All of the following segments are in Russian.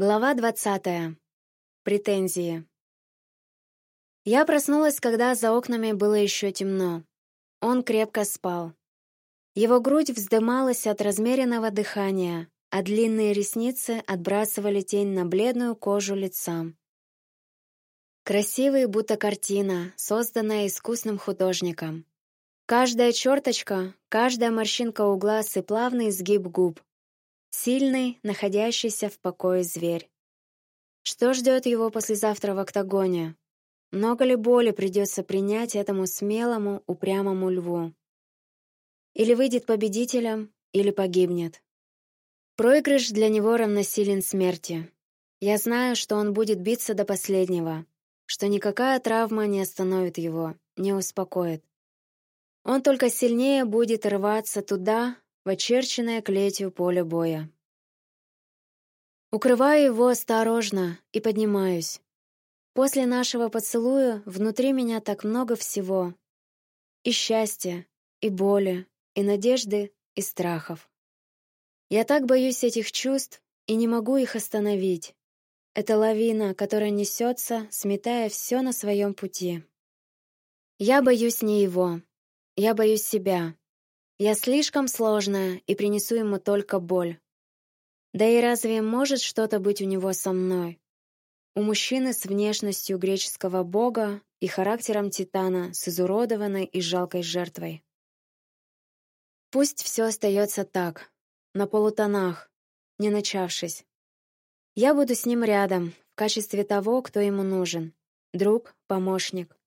Глава двадцатая. Претензии. Я проснулась, когда за окнами было еще темно. Он крепко спал. Его грудь вздымалась от размеренного дыхания, а длинные ресницы отбрасывали тень на бледную кожу лица. Красивый, будто картина, созданная искусным художником. Каждая черточка, каждая морщинка у глаз и плавный изгиб губ Сильный, находящийся в покое зверь. Что ждет его послезавтра в октагоне? Много ли боли придется принять этому смелому, упрямому льву? Или выйдет победителем, или погибнет. Проигрыш для него равносилен смерти. Я знаю, что он будет биться до последнего, что никакая травма не остановит его, не успокоит. Он только сильнее будет рваться туда, в очерченное клетью поле боя. Укрываю его осторожно и поднимаюсь. После нашего поцелуя внутри меня так много всего. И счастья, и боли, и надежды, и страхов. Я так боюсь этих чувств и не могу их остановить. Это лавина, которая несется, сметая все на своем пути. Я боюсь не его. Я боюсь себя. Я слишком сложная и принесу ему только боль. Да и разве может что-то быть у него со мной? У мужчины с внешностью греческого бога и характером титана с изуродованной и жалкой жертвой. Пусть все остается так, на полутонах, не начавшись. Я буду с ним рядом, в качестве того, кто ему нужен. Друг, помощник.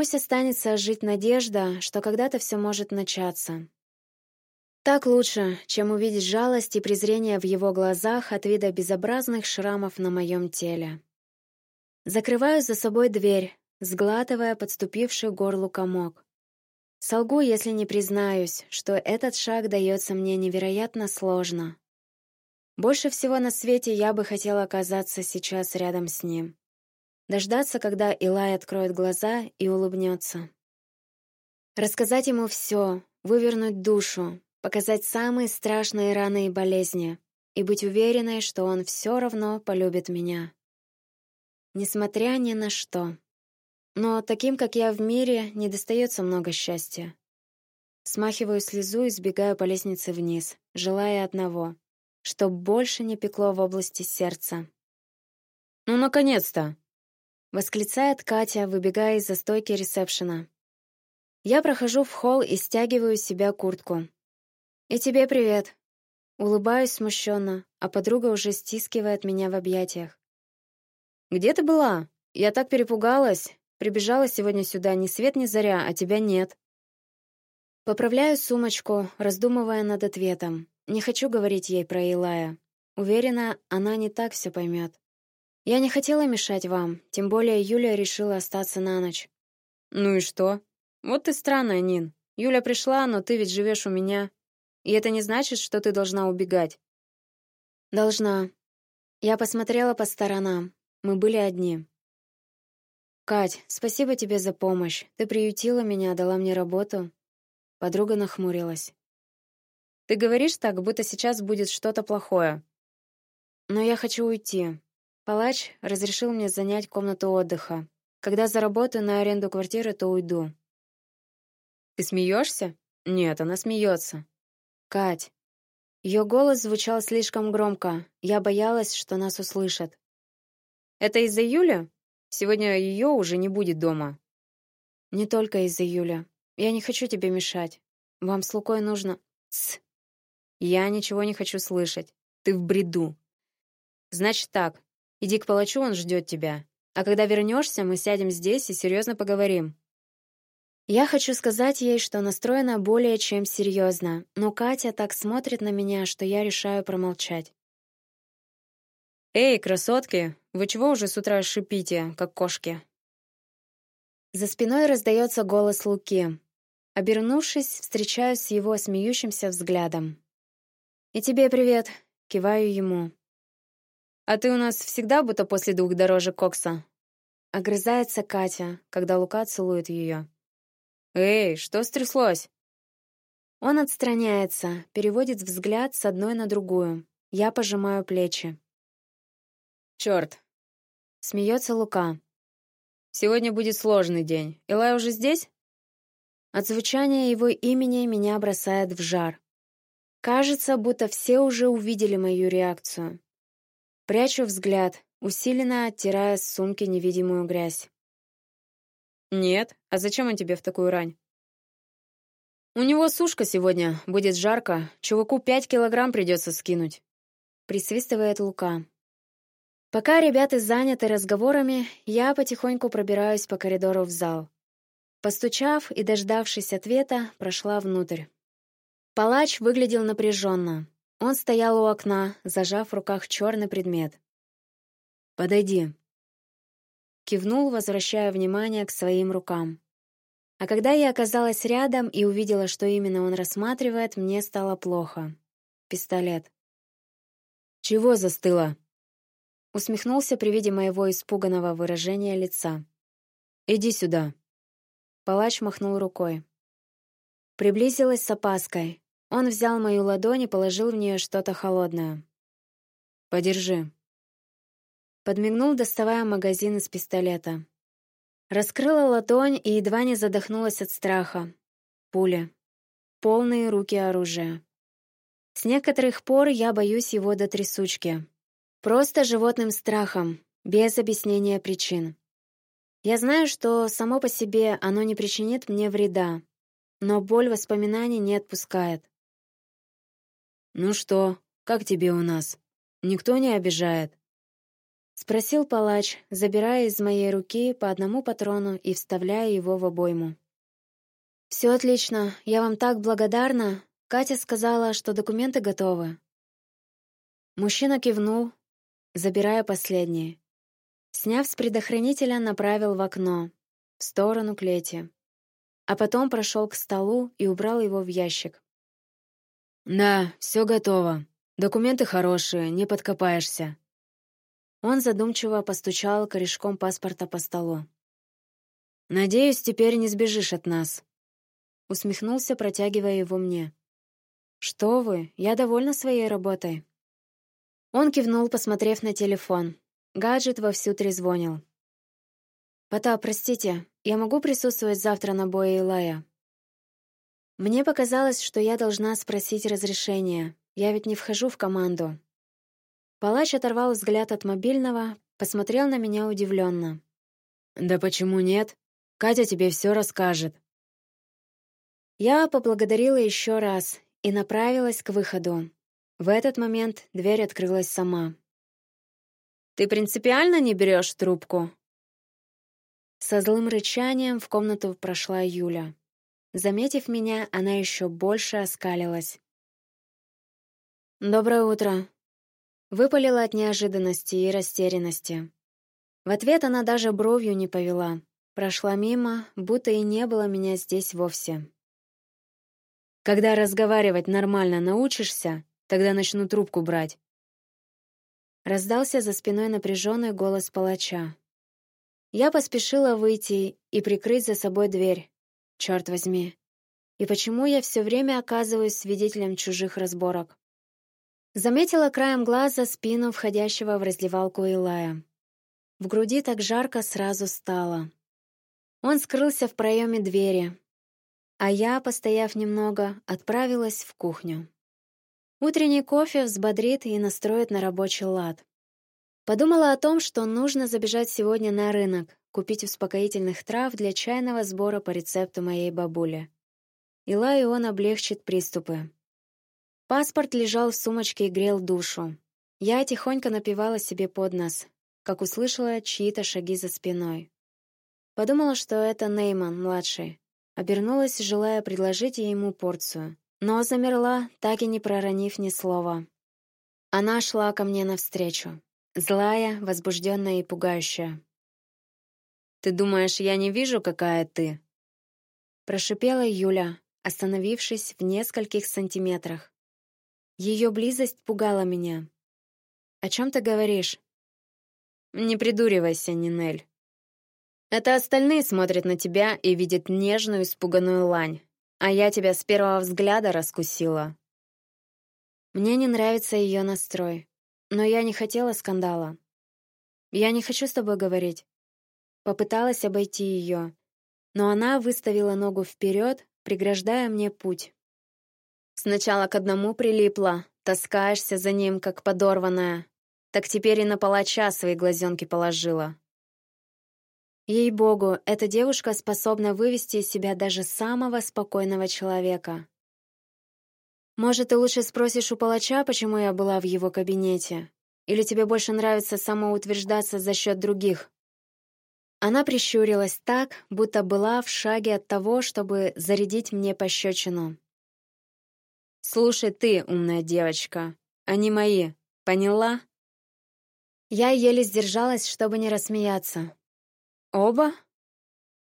Пусть останется жить надежда, что когда-то все может начаться. Так лучше, чем увидеть жалость и презрение в его глазах от вида безобразных шрамов на моем теле. Закрываю за собой дверь, сглатывая подступивший горлу комок. Солгу, если не признаюсь, что этот шаг дается мне невероятно сложно. Больше всего на свете я бы хотела оказаться сейчас рядом с ним. Дождаться, когда Илай откроет глаза и улыбнется. Рассказать ему все, вывернуть душу, показать самые страшные раны и болезни и быть уверенной, что он все равно полюбит меня. Несмотря ни на что. Но таким, как я в мире, не достается много счастья. Смахиваю слезу и сбегаю по лестнице вниз, желая одного — чтоб больше не пекло в области сердца. «Ну, наконец-то!» Восклицает Катя, выбегая из-за стойки ресепшена. Я прохожу в холл и стягиваю с себя куртку. «И тебе привет!» Улыбаюсь смущенно, а подруга уже стискивает меня в объятиях. «Где ты была? Я так перепугалась. Прибежала сегодня сюда ни свет ни заря, а тебя нет». Поправляю сумочку, раздумывая над ответом. Не хочу говорить ей про Илая. Уверена, она не так все поймет. Я не хотела мешать вам, тем более Юля решила остаться на ночь. Ну и что? Вот ты странная, Нин. Юля пришла, но ты ведь живешь у меня. И это не значит, что ты должна убегать. Должна. Я посмотрела по сторонам. Мы были одни. Кать, спасибо тебе за помощь. Ты приютила меня, дала мне работу. Подруга нахмурилась. Ты говоришь так, будто сейчас будет что-то плохое. Но я хочу уйти. Палач разрешил мне занять комнату отдыха. Когда заработаю на аренду квартиры, то уйду. Ты смеешься? Нет, она смеется. Кать. Ее голос звучал слишком громко. Я боялась, что нас услышат. Это из-за Юли? Сегодня ее уже не будет дома. Не только из-за Юля. Я не хочу тебе мешать. Вам с Лукой нужно... Тсс. Я ничего не хочу слышать. Ты в бреду. Значит так, Иди к палачу, он ждет тебя. А когда вернешься, мы сядем здесь и серьезно поговорим». Я хочу сказать ей, что настроена более чем серьезно, но Катя так смотрит на меня, что я решаю промолчать. «Эй, красотки, вы чего уже с утра шипите, как кошки?» За спиной раздается голос Луки. Обернувшись, встречаюсь с его смеющимся взглядом. «И тебе привет», — киваю ему. «А ты у нас всегда будто после двух дорожек кокса?» Огрызается Катя, когда Лука целует ее. «Эй, что стряслось?» Он отстраняется, переводит взгляд с одной на другую. Я пожимаю плечи. Черт! Смеется Лука. Сегодня будет сложный день. Илай уже здесь? От звучания его имени меня бросает в жар. Кажется, будто все уже увидели мою реакцию. Прячу взгляд, усиленно оттирая с сумки невидимую грязь. «Нет. А зачем он тебе в такую рань?» «У него сушка сегодня. Будет жарко. Чуваку пять килограмм придется скинуть». Присвистывает Лука. Пока ребята заняты разговорами, я потихоньку пробираюсь по коридору в зал. Постучав и дождавшись ответа, прошла внутрь. Палач выглядел напряженно. Он стоял у окна, зажав в руках черный предмет. «Подойди», — кивнул, возвращая внимание к своим рукам. А когда я оказалась рядом и увидела, что именно он рассматривает, мне стало плохо. Пистолет. «Чего застыла?» Усмехнулся при виде моего испуганного выражения лица. «Иди сюда». Палач махнул рукой. Приблизилась с опаской. Он взял мою ладонь и положил в нее что-то холодное. «Подержи». Подмигнул, доставая магазин из пистолета. Раскрыла ладонь и едва не задохнулась от страха. Пуля. Полные руки оружия. С некоторых пор я боюсь его до трясучки. Просто животным страхом, без объяснения причин. Я знаю, что само по себе оно не причинит мне вреда, но боль воспоминаний не отпускает. «Ну что, как тебе у нас? Никто не обижает?» Спросил палач, забирая из моей руки по одному патрону и вставляя его в обойму. «Все отлично, я вам так благодарна. Катя сказала, что документы готовы». Мужчина кивнул, забирая последние. Сняв с предохранителя, направил в окно, в сторону клети. А потом прошел к столу и убрал его в ящик. «Да, все готово. Документы хорошие, не подкопаешься». Он задумчиво постучал корешком паспорта по столу. «Надеюсь, теперь не сбежишь от нас». Усмехнулся, протягивая его мне. «Что вы, я довольна своей работой». Он кивнул, посмотрев на телефон. Гаджет вовсю трезвонил. «Потап, простите, я могу присутствовать завтра на бое Илая?» Мне показалось, что я должна спросить разрешения. Я ведь не вхожу в команду. Палач оторвал взгляд от мобильного, посмотрел на меня удивленно. «Да почему нет? Катя тебе все расскажет». Я поблагодарила еще раз и направилась к выходу. В этот момент дверь открылась сама. «Ты принципиально не берешь трубку?» Со злым рычанием в комнату прошла Юля. Заметив меня, она еще больше оскалилась. «Доброе утро!» Выпалила от неожиданности и растерянности. В ответ она даже бровью не повела. Прошла мимо, будто и не было меня здесь вовсе. «Когда разговаривать нормально научишься, Тогда начну трубку брать. Раздался за спиной напряженный голос палача. Я поспешила выйти и прикрыть за собой дверь. Черт возьми. И почему я все время оказываюсь свидетелем чужих разборок? Заметила краем глаза спину входящего в раздевалку Илая. В груди так жарко сразу стало. Он скрылся в проеме двери, а я, постояв немного, отправилась в кухню. Утренний кофе взбодрит и настроит на рабочий лад. Подумала о том, что нужно забежать сегодня на рынок, купить успокоительных трав для чайного сбора по рецепту моей бабули. Ила и он облегчит приступы. Паспорт лежал в сумочке и грел душу. Я тихонько напивала себе под нос, как услышала чьи-то шаги за спиной. Подумала, что это Нейман, младший. Обернулась, желая предложить ему порцию но замерла, так и не проронив ни слова. Она шла ко мне навстречу, злая, возбужденная и пугающая. «Ты думаешь, я не вижу, какая ты?» Прошипела Юля, остановившись в нескольких сантиметрах. Ее близость пугала меня. «О чем ты говоришь?» «Не придуривайся, Нинель. Это остальные смотрят на тебя и видят нежную, испуганную лань, а я тебя с первого взгляда раскусила. Мне не нравится ее настрой, но я не хотела скандала. Я не хочу с тобой говорить. Попыталась обойти ее, но она выставила ногу вперед, преграждая мне путь. Сначала к одному прилипла, таскаешься за ним, как подорванная. Так теперь и на палача свои глазенки положила. Ей-богу, эта девушка способна вывести из себя даже самого спокойного человека. Может, ты лучше спросишь у палача, почему я была в его кабинете? Или тебе больше нравится самоутверждаться за счет других? Она прищурилась так, будто была в шаге от того, чтобы зарядить мне пощечину. «Слушай ты, умная девочка, они мои, поняла?» Я еле сдержалась, чтобы не рассмеяться. «Оба?»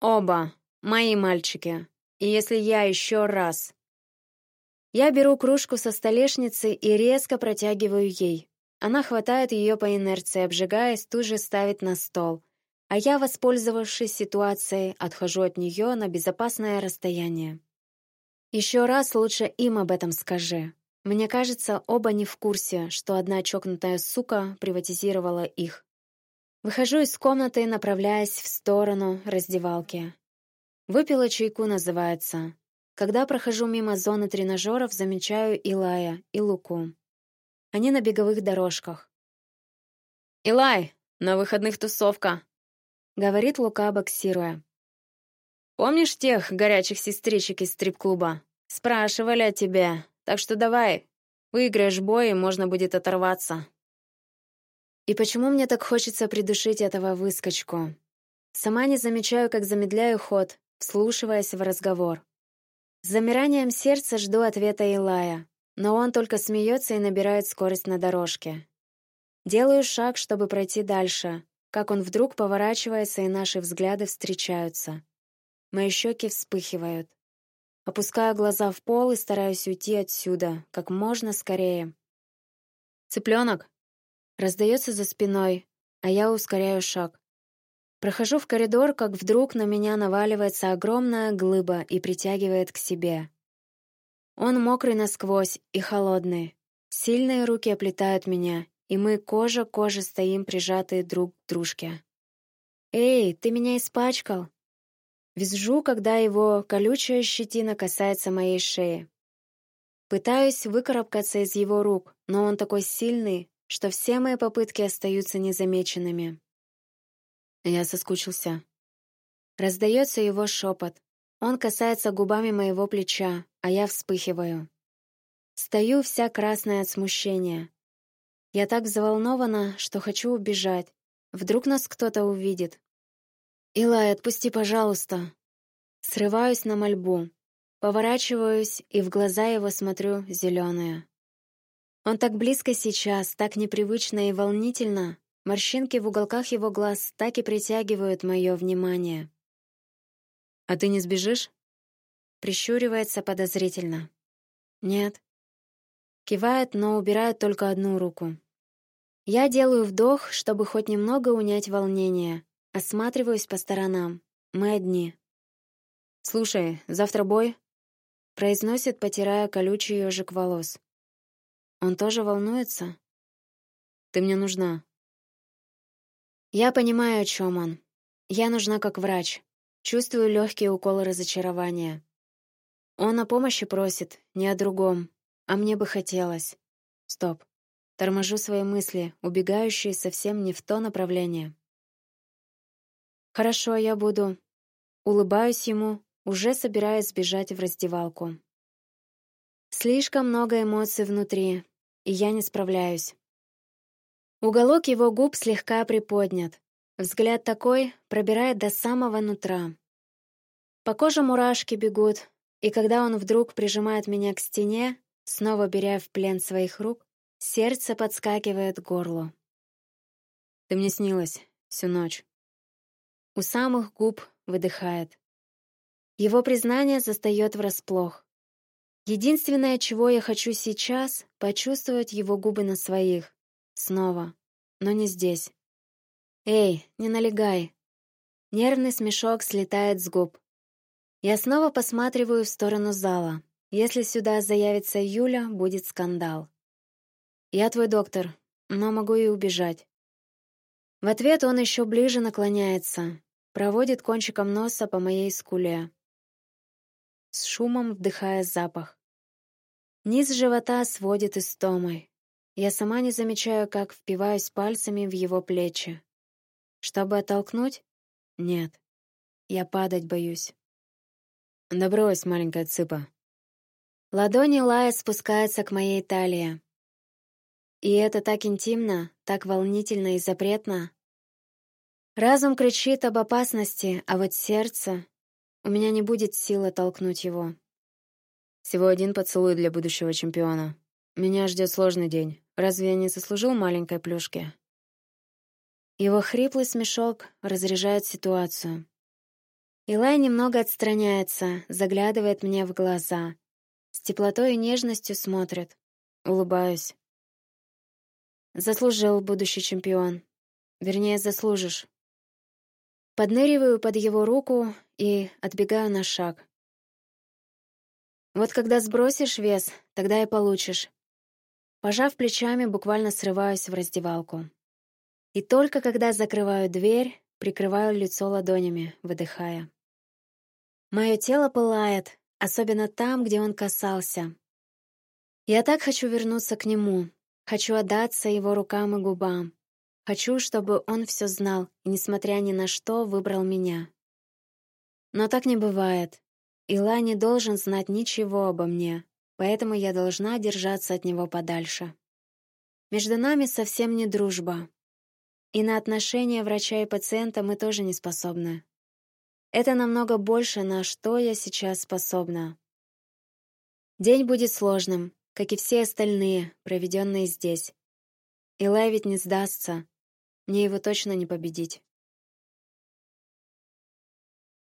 «Оба, мои мальчики. И если я еще раз...» Я беру кружку со столешницы и резко протягиваю ей. Она хватает ее по инерции, обжигаясь, тут же ставит на стол. А я, воспользовавшись ситуацией, отхожу от нее на безопасное расстояние. Еще раз лучше им об этом скажи. Мне кажется, оба не в курсе, что одна чокнутая сука приватизировала их. Выхожу из комнаты, направляясь в сторону раздевалки. Выпила чайку называется. Когда прохожу мимо зоны тренажеров, замечаю Илая и Луку. Они на беговых дорожках. «Илай, на выходных тусовка», — говорит Лука, боксируя. «Помнишь тех горячих сестричек из стрип-клуба? Спрашивали о тебе, так что давай, выиграешь бой, и можно будет оторваться». И почему мне так хочется придушить этого выскочку? Сама не замечаю, как замедляю ход, вслушиваясь в разговор. С замиранием сердца жду ответа Илая но он только смеется и набирает скорость на дорожке. Делаю шаг, чтобы пройти дальше, как он вдруг поворачивается, и наши взгляды встречаются. Мои щеки вспыхивают. Опускаю глаза в пол и стараюсь уйти отсюда, как можно скорее. «Цыпленок!» Раздается за спиной, а я ускоряю шаг. Прохожу в коридор, как вдруг на меня наваливается огромная глыба и притягивает к себе. Он мокрый насквозь и холодный. Сильные руки оплетают меня, и мы кожа к коже стоим прижатые друг к дружке. «Эй, ты меня испачкал!» Визжу, когда его колючая щетина касается моей шеи. Пытаюсь выкарабкаться из его рук, но он такой сильный, что все мои попытки остаются незамеченными. Я соскучился. Раздается его шепот. Он касается губами моего плеча, а я вспыхиваю. Стою вся красная от смущения. Я так взволнована, что хочу убежать. Вдруг нас кто-то увидит. «Илай, отпусти, пожалуйста!» Срываюсь на мольбу. Поворачиваюсь и в глаза его смотрю зеленые. Он так близко сейчас, так непривычно и волнительно. Морщинки в уголках его глаз так и притягивают мое внимание. «А ты не сбежишь?» Прищуривается подозрительно. Нет. Кивает, но убирает только одну руку. Я делаю вдох, чтобы хоть немного унять волнение. Осматриваюсь по сторонам. Мы одни. «Слушай, завтра бой?» Произносит, потирая колючий ежик волос. Он тоже волнуется? «Ты мне нужна». Я понимаю, о чем он. Я нужна как врач. Чувствую легкие уколы разочарования. Он о помощи просит, не о другом. А мне бы хотелось. Стоп. Торможу свои мысли, убегающие совсем не в то направление. Хорошо, я буду. Улыбаюсь ему, уже собираясь сбежать в раздевалку. Слишком много эмоций внутри, и я не справляюсь. Уголок его губ слегка приподнят. Взгляд такой пробирает до самого нутра. По коже мурашки бегут, и когда он вдруг прижимает меня к стене, снова беря в плен своих рук, сердце подскакивает к горлу. Ты мне снилась всю ночь. У самых губ выдыхает. Его признание застаёт врасплох. Единственное, чего я хочу сейчас, почувствовать его губы на своих. Снова. Но не здесь. Эй, не налегай. Нервный смешок слетает с губ. Я снова посматриваю в сторону зала. Если сюда заявится Юля, будет скандал. Я твой доктор, но могу и убежать. В ответ он еще ближе наклоняется, проводит кончиком носа по моей скуле, с шумом вдыхая запах. Низ живота сводит истомой. Я сама не замечаю, как впиваюсь пальцами в его плечи. Чтобы оттолкнуть? Нет. Я падать боюсь. Да брось, маленькая цыпа. Ладони Лая спускаются к моей талии. И это так интимно, так волнительно и запретно. Разум кричит об опасности, а вот сердце... У меня не будет силы толкнуть его. Всего один поцелуй для будущего чемпиона. Меня ждет сложный день. Разве я не заслужил маленькой плюшки? Его хриплый смешок разряжает ситуацию. Илай немного отстраняется, заглядывает мне в глаза. С теплотой и нежностью смотрит. Улыбаюсь. Заслужил будущий чемпион. Вернее, заслужишь. Подныриваю под его руку и отбегаю на шаг. Вот когда сбросишь вес, тогда и получишь. Пожав плечами, буквально срываюсь в раздевалку. И только когда закрываю дверь, прикрываю лицо ладонями, выдыхая. Мое тело пылает, особенно там, где он касался. Я так хочу вернуться к нему, хочу отдаться его рукам и губам. Хочу, чтобы он все знал и, несмотря ни на что, выбрал меня. Но так не бывает. Ила не должен знать ничего обо мне, поэтому я должна держаться от него подальше. Между нами совсем не дружба. И на отношения врача и пациента мы тоже не способны. Это намного больше, на что я сейчас способна. День будет сложным, как и все остальные, проведенные здесь. Илай ведь не сдастся. Мне его точно не победить.